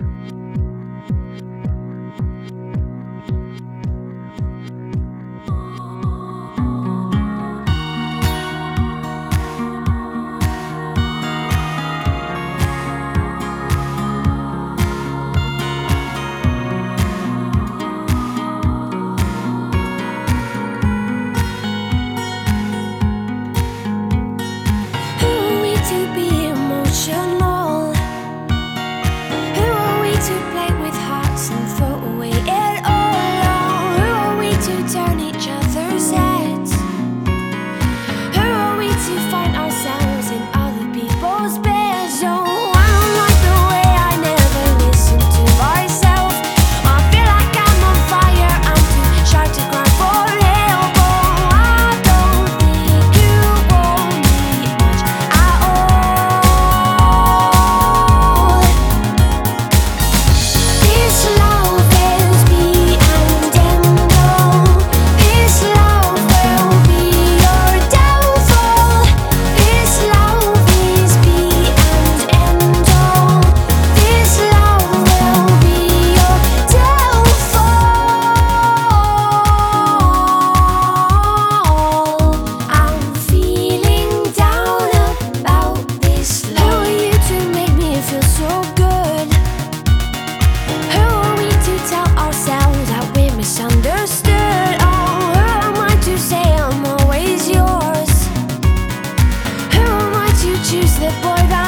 you choose the boy that